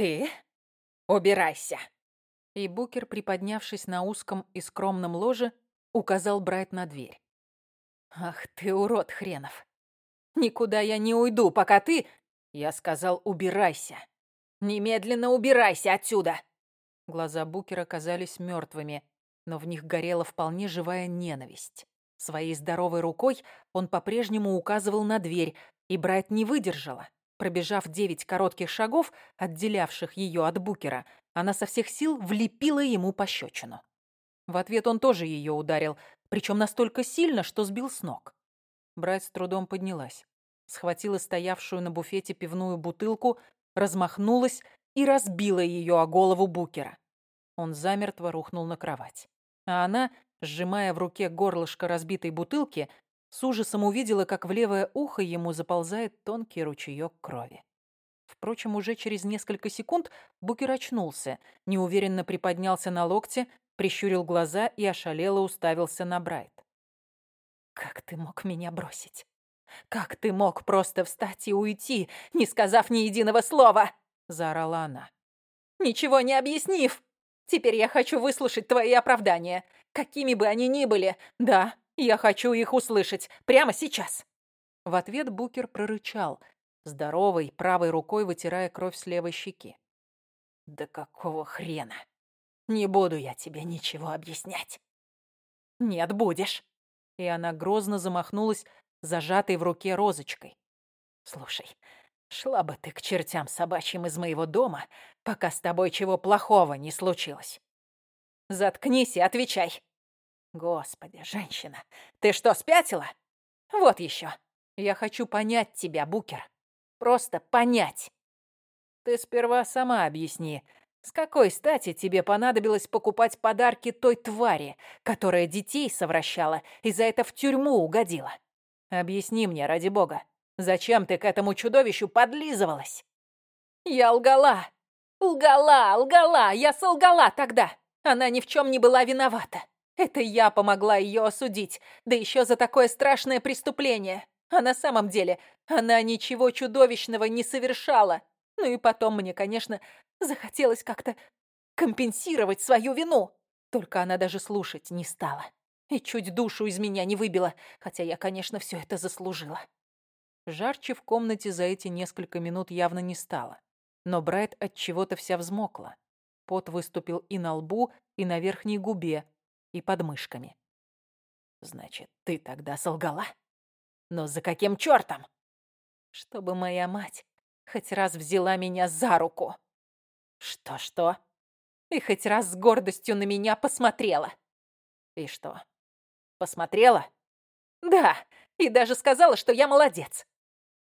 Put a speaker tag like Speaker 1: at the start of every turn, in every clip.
Speaker 1: «Ты? Убирайся!» И Букер, приподнявшись на узком и скромном ложе, указал Брайт на дверь. «Ах ты, урод хренов! Никуда я не уйду, пока ты...» Я сказал, убирайся. Немедленно убирайся отсюда. Глаза Букера казались мертвыми, но в них горела вполне живая ненависть. Своей здоровой рукой он по-прежнему указывал на дверь, и Брайт не выдержала. Пробежав девять коротких шагов, отделявших ее от Букера, она со всех сил влепила ему пощечину. В ответ он тоже ее ударил, причем настолько сильно, что сбил с ног. Брайт с трудом поднялась, схватила стоявшую на буфете пивную бутылку, размахнулась и разбила ее о голову Букера. Он замертво рухнул на кровать. А она, сжимая в руке горлышко разбитой бутылки, с ужасом увидела, как в левое ухо ему заползает тонкий ручеек крови. Впрочем, уже через несколько секунд Букер очнулся, неуверенно приподнялся на локте, прищурил глаза и ошалело уставился на Брайт. «Как ты мог меня бросить? Как ты мог просто встать и уйти, не сказав ни единого слова?» — заорала она. «Ничего не объяснив! Теперь я хочу выслушать твои оправдания, какими бы они ни были. Да, я хочу их услышать прямо сейчас!» В ответ Букер прорычал, здоровой правой рукой вытирая кровь с левой щеки. «Да какого хрена? Не буду я тебе ничего объяснять!» «Нет, будешь!» И она грозно замахнулась, зажатой в руке розочкой. «Слушай, шла бы ты к чертям собачьим из моего дома, пока с тобой чего плохого не случилось. Заткнись и отвечай!» Господи, женщина, ты что, спятила? Вот еще. Я хочу понять тебя, Букер. Просто понять. Ты сперва сама объясни, с какой стати тебе понадобилось покупать подарки той твари, которая детей совращала и за это в тюрьму угодила? Объясни мне, ради бога, зачем ты к этому чудовищу подлизывалась? Я лгала. Лгала, лгала, я солгала тогда. Она ни в чем не была виновата. Это я помогла ее осудить, да еще за такое страшное преступление. А на самом деле она ничего чудовищного не совершала. Ну и потом мне, конечно, захотелось как-то компенсировать свою вину. Только она даже слушать не стала. И чуть душу из меня не выбила, хотя я, конечно, все это заслужила. Жарче в комнате за эти несколько минут явно не стало. Но Брайт от чего-то вся взмокла. Пот выступил и на лбу, и на верхней губе, и подмышками. Значит, ты тогда солгала? Но за каким чертом? Чтобы моя мать хоть раз взяла меня за руку. Что-что? И хоть раз с гордостью на меня посмотрела. И что? Посмотрела? Да, и даже сказала, что я молодец.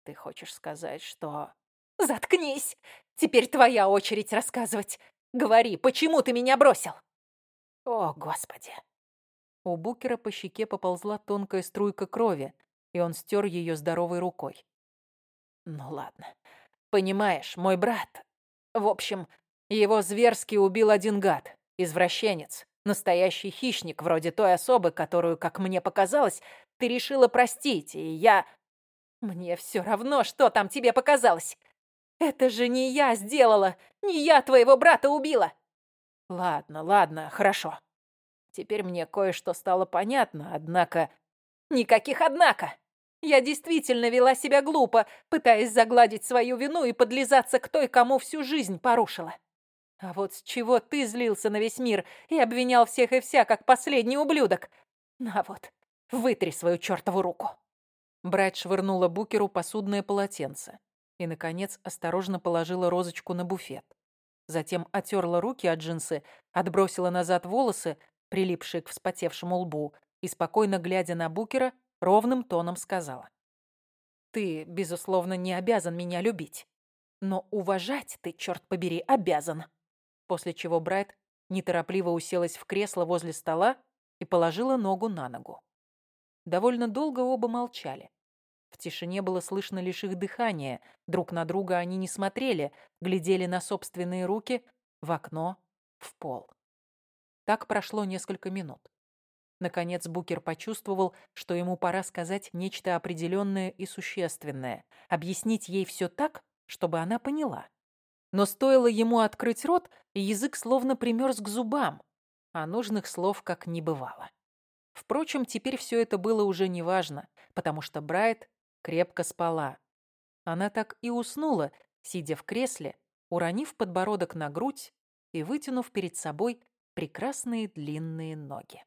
Speaker 1: Ты хочешь сказать, что... Заткнись! Теперь твоя очередь рассказывать. Говори, почему ты меня бросил? О, Господи! У Букера по щеке поползла тонкая струйка крови, и он стер ее здоровой рукой. Ну ладно. Понимаешь, мой брат... В общем, его зверски убил один гад, извращенец, настоящий хищник, вроде той особы, которую, как мне показалось, ты решила простить, и я... Мне все равно, что там тебе показалось. Это же не я сделала, не я твоего брата убила. Ладно, ладно, хорошо. Теперь мне кое-что стало понятно, однако... Никаких «однако». Я действительно вела себя глупо, пытаясь загладить свою вину и подлизаться к той, кому всю жизнь порушила. А вот с чего ты злился на весь мир и обвинял всех и вся, как последний ублюдок? На вот, вытри свою чертову руку. Брайт швырнула Букеру посудное полотенце и, наконец, осторожно положила розочку на буфет. Затем отерла руки от джинсы, отбросила назад волосы, прилипшие к вспотевшему лбу, и, спокойно глядя на Букера, ровным тоном сказала. «Ты, безусловно, не обязан меня любить. Но уважать ты, черт побери, обязан». После чего Брайт неторопливо уселась в кресло возле стола и положила ногу на ногу. Довольно долго оба молчали. В тишине было слышно лишь их дыхание. Друг на друга они не смотрели, глядели на собственные руки, в окно, в пол. Так прошло несколько минут. Наконец Букер почувствовал, что ему пора сказать нечто определенное и существенное, объяснить ей все так, чтобы она поняла. Но стоило ему открыть рот, и язык словно примерз к зубам, а нужных слов как не бывало. Впрочем, теперь все это было уже неважно, потому что Брайт крепко спала. Она так и уснула, сидя в кресле, уронив подбородок на грудь и вытянув перед собой прекрасные длинные ноги.